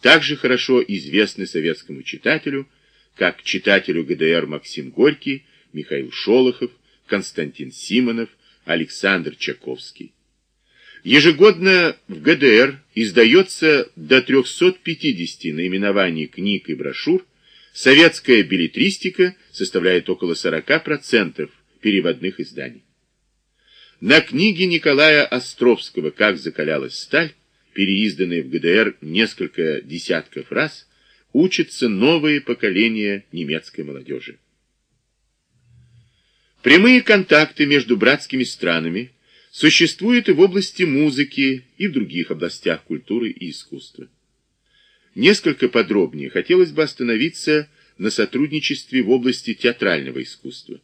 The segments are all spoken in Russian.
также хорошо известны советскому читателю, как читателю ГДР Максим Горький, Михаил Шолохов, Константин Симонов, Александр Чаковский. Ежегодно в ГДР издается до 350 наименований книг и брошюр, советская билетристика составляет около 40% переводных изданий. На книге Николая Островского «Как закалялась сталь», переизданные в ГДР несколько десятков раз, учатся новые поколения немецкой молодежи. Прямые контакты между братскими странами существуют и в области музыки, и в других областях культуры и искусства. Несколько подробнее хотелось бы остановиться на сотрудничестве в области театрального искусства.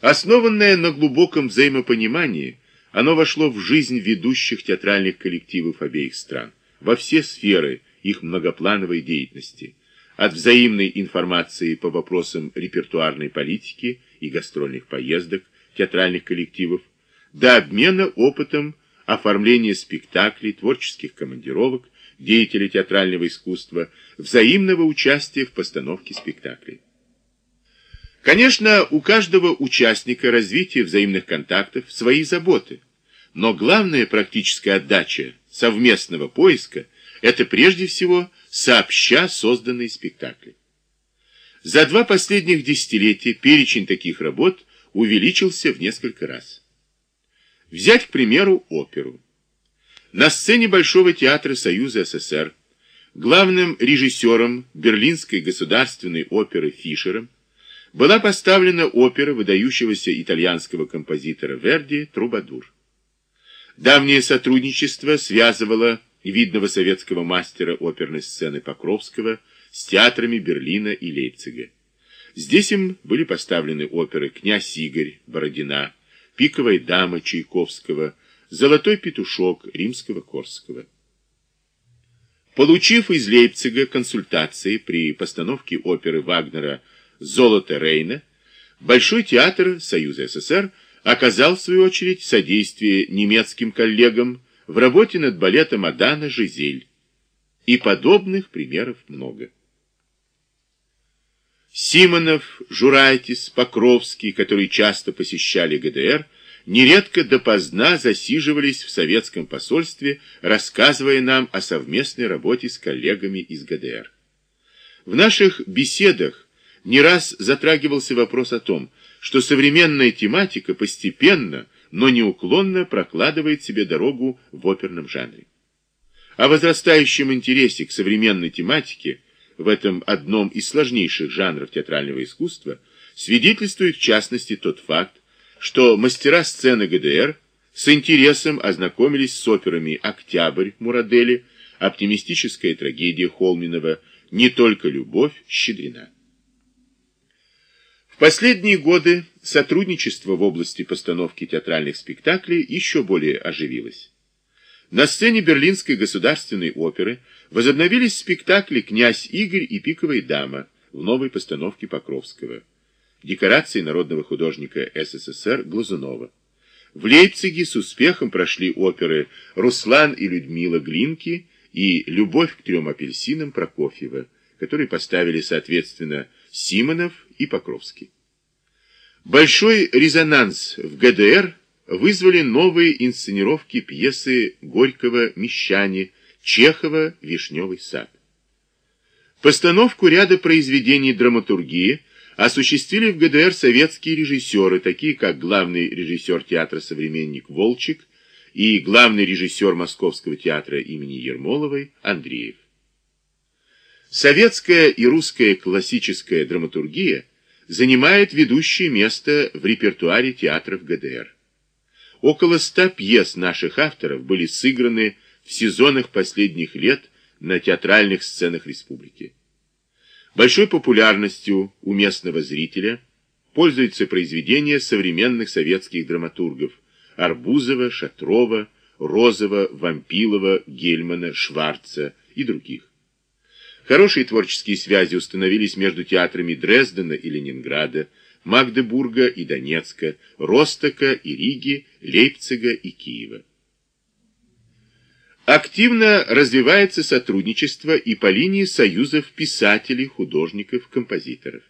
Основанное на глубоком взаимопонимании, оно вошло в жизнь ведущих театральных коллективов обеих стран, во все сферы их многоплановой деятельности, от взаимной информации по вопросам репертуарной политики и гастрольных поездок театральных коллективов, до обмена опытом оформления спектаклей, творческих командировок, деятелей театрального искусства, взаимного участия в постановке спектаклей. Конечно, у каждого участника развития взаимных контактов свои заботы, но главная практическая отдача совместного поиска – это прежде всего сообща созданные спектакли. За два последних десятилетия перечень таких работ увеличился в несколько раз. Взять, к примеру, оперу. На сцене Большого театра Союза СССР главным режиссером Берлинской государственной оперы Фишером была поставлена опера выдающегося итальянского композитора Верди «Трубадур». Давнее сотрудничество связывало видного советского мастера оперной сцены Покровского с театрами Берлина и Лейпцига. Здесь им были поставлены оперы «Князь Игорь» Бородина, «Пиковая дама» Чайковского, «Золотой петушок» Римского-Корского. Получив из Лейпцига консультации при постановке оперы Вагнера «Золото Рейна», Большой театр Союза СССР оказал, в свою очередь, содействие немецким коллегам в работе над балетом Адана «Жизель». И подобных примеров много. Симонов, Журайтис, Покровский, которые часто посещали ГДР, нередко допоздна засиживались в советском посольстве, рассказывая нам о совместной работе с коллегами из ГДР. В наших беседах не раз затрагивался вопрос о том, что современная тематика постепенно, но неуклонно прокладывает себе дорогу в оперном жанре. О возрастающем интересе к современной тематике в этом одном из сложнейших жанров театрального искусства свидетельствует в частности тот факт, что мастера сцены ГДР с интересом ознакомились с операми «Октябрь» Мурадели, «Оптимистическая трагедия» Холминова, «Не только любовь» Щедрина. Последние годы сотрудничество в области постановки театральных спектаклей еще более оживилось. На сцене Берлинской государственной оперы возобновились спектакли «Князь Игорь» и «Пиковая дама» в новой постановке Покровского. Декорации народного художника СССР Глазунова. В Лейпциге с успехом прошли оперы «Руслан и Людмила Глинки» и «Любовь к трем апельсинам» Прокофьева, которые поставили, соответственно, Симонов и Покровский. Большой резонанс в ГДР вызвали новые инсценировки пьесы Горького «Мещане», Чехова «Вишневый сад». Постановку ряда произведений драматургии осуществили в ГДР советские режиссеры, такие как главный режиссер театра «Современник» Волчек и главный режиссер Московского театра имени Ермоловой Андреев. Советская и русская классическая драматургия занимает ведущее место в репертуаре театров ГДР. Около ста пьес наших авторов были сыграны в сезонах последних лет на театральных сценах республики. Большой популярностью у местного зрителя пользуются произведения современных советских драматургов Арбузова, Шатрова, Розова, Вампилова, Гельмана, Шварца и других. Хорошие творческие связи установились между театрами Дрездена и Ленинграда, Магдебурга и Активно развивается сотрудничество и по линии союзов писателей, художников, композиторов.